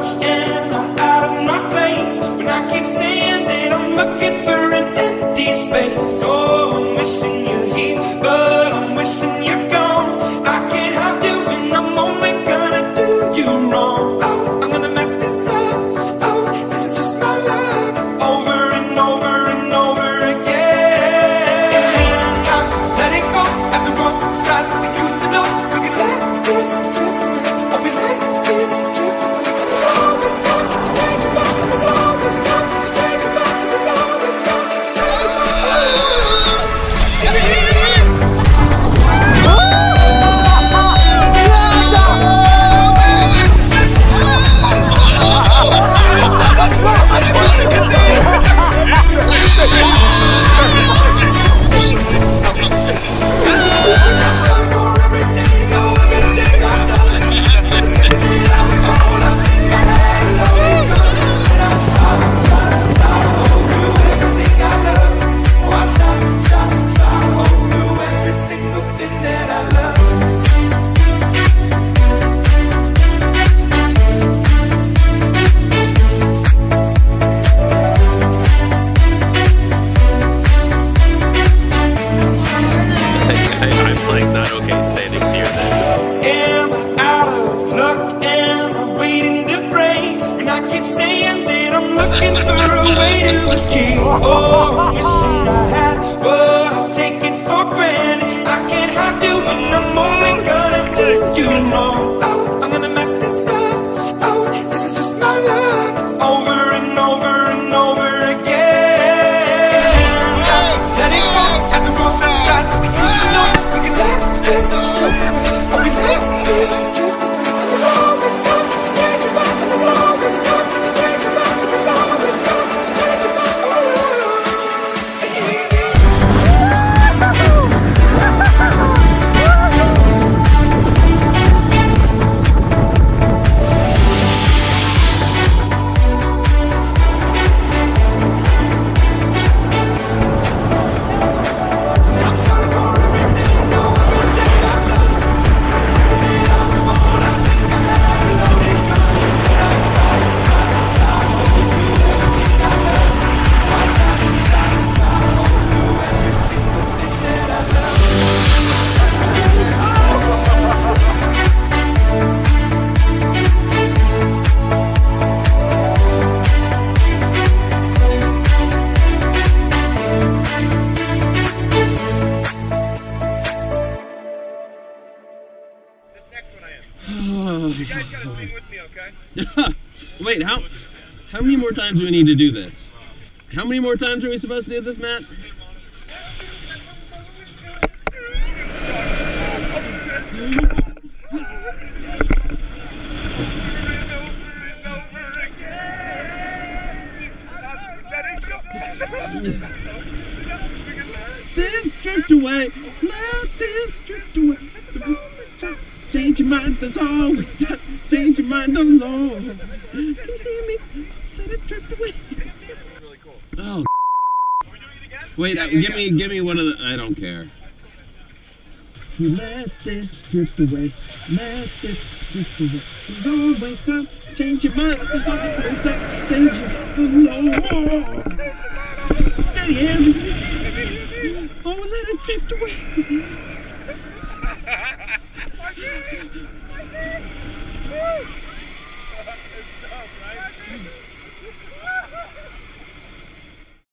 am I? I keep saying that I'm looking for a way to escape. Oh, wishing I had. Wait, how how many more times do we need to do this? How many more times are we supposed to do this, Matt? this drift away, let this drift away. Change your mind, there's always time. Change your mind, oh Lord. Can you hear me? Let it drift away. Oh. Are we doing it again? Wait, yeah, give yeah. me, give me one of the. I don't care. Let this drift away. Let this drift away. There's always time. Change your mind. There's always time. Change your. Oh Lord. Can you hear me? Oh, let it drift away. Good stuff, right?